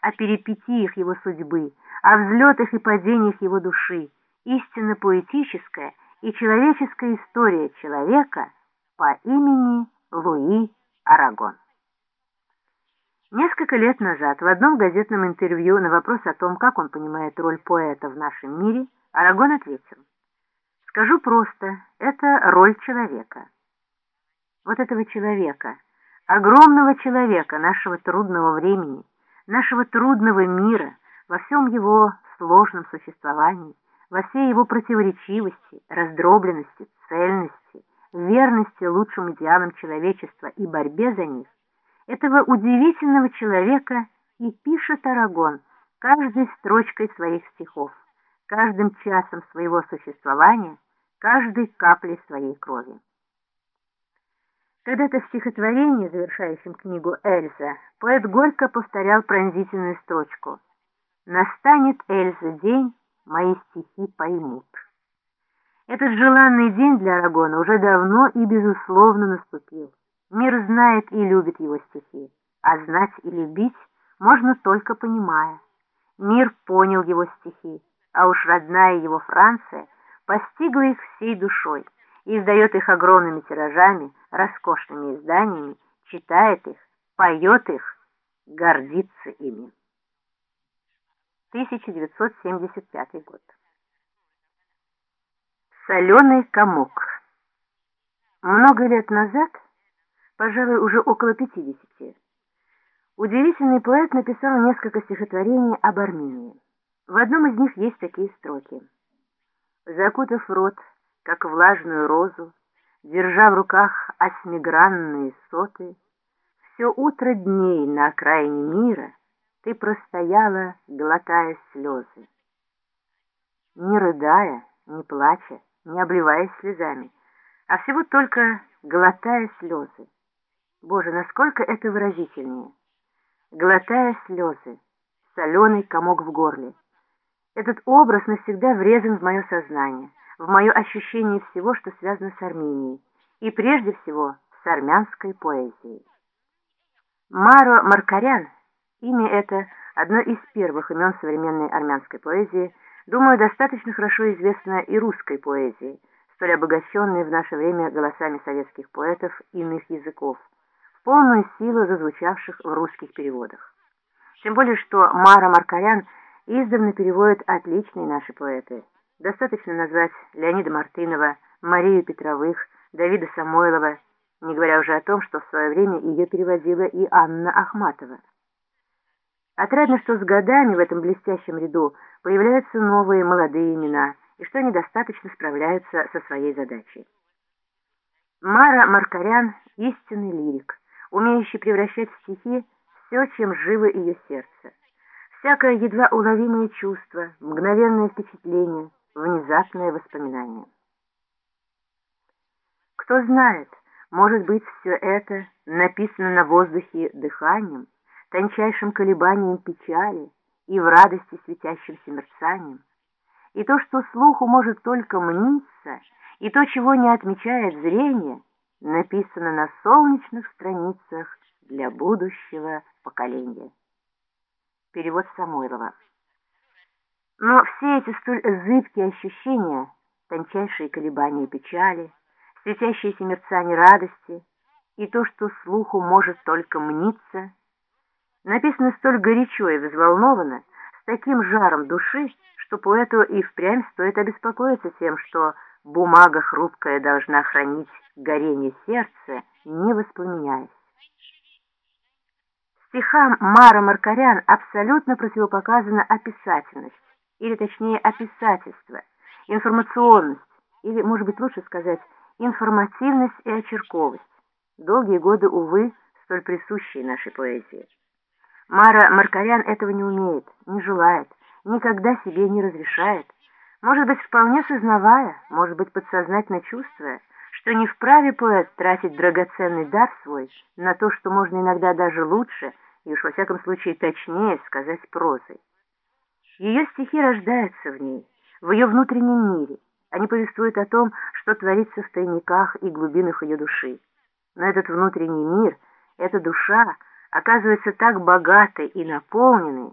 о перипетиях его судьбы, о взлетах и падениях его души, истинно поэтическая и человеческая история человека по имени Луи Арагон. Несколько лет назад в одном газетном интервью на вопрос о том, как он понимает роль поэта в нашем мире, Арагон ответил, «Скажу просто, это роль человека». Вот этого человека, огромного человека нашего трудного времени, нашего трудного мира, во всем его сложном существовании, во всей его противоречивости, раздробленности, цельности, верности лучшим идеалам человечества и борьбе за них, этого удивительного человека и пишет Арагон каждой строчкой своих стихов, каждым часом своего существования, каждой каплей своей крови. Когда-то в стихотворении, завершающем книгу Эльза, поэт горько повторял пронзительную строчку «Настанет, Эльза, день, мои стихи поймут». Этот желанный день для Арагона уже давно и безусловно наступил. Мир знает и любит его стихи, а знать и любить можно только понимая. Мир понял его стихи, а уж родная его Франция постигла их всей душой издает их огромными тиражами, роскошными изданиями, читает их, поет их, гордится ими. 1975 год. Соленый комок. Много лет назад пожалуй, уже около пятидесяти. Удивительный поэт написал несколько стихотворений об Армении. В одном из них есть такие строки. Закутав рот, как влажную розу, держа в руках осьмигранные соты, все утро дней на окраине мира ты простояла, глотая слезы. Не рыдая, не плача, не обливаясь слезами, а всего только глотая слезы. Боже, насколько это выразительнее. Глотая слезы, соленый комок в горле. Этот образ навсегда врезан в мое сознание, в мое ощущение всего, что связано с Арменией, и прежде всего с армянской поэзией. Маро Маркарян, имя это одно из первых имен современной армянской поэзии, думаю, достаточно хорошо известно и русской поэзии, столь обогащенной в наше время голосами советских поэтов иных языков, полную силу зазвучавших в русских переводах. Тем более, что Мара Маркарян издавна переводит отличные наши поэты. Достаточно назвать Леонида Мартынова, Марию Петровых, Давида Самойлова, не говоря уже о том, что в свое время ее переводила и Анна Ахматова. Отрадно, что с годами в этом блестящем ряду появляются новые молодые имена, и что они достаточно справляются со своей задачей. Мара Маркарян – истинный лирик – умеющий превращать в стихи все, чем живо ее сердце. Всякое едва уловимое чувство, мгновенное впечатление, внезапное воспоминание. Кто знает, может быть, все это написано на воздухе дыханием, тончайшим колебанием печали и в радости светящимся мерцанием. И то, что слуху может только мниться, и то, чего не отмечает зрение — написано на солнечных страницах для будущего поколения. Перевод Самойлова. Но все эти столь зыбкие ощущения, тончайшие колебания печали, светящиеся мерцание радости и то, что слуху может только мниться, написано столь горячо и взволнованно, с таким жаром души, что поэту и впрямь стоит обеспокоиться тем, что бумага хрупкая должна хранить горение сердца, не воспламеняясь. Стихам Мара Маркарян абсолютно противопоказана описательность, или точнее описательство, информационность, или, может быть, лучше сказать, информативность и очерковость, долгие годы, увы, столь присущие нашей поэзии. Мара Маркарян этого не умеет, не желает, никогда себе не разрешает, может быть, вполне сознавая, может быть, подсознательно чувствуя, что не вправе поэт тратить драгоценный дар свой на то, что можно иногда даже лучше и уж во всяком случае точнее сказать прозой. Ее стихи рождаются в ней, в ее внутреннем мире. Они повествуют о том, что творится в тайниках и глубинах ее души. Но этот внутренний мир, эта душа, оказывается так богатой и наполненной,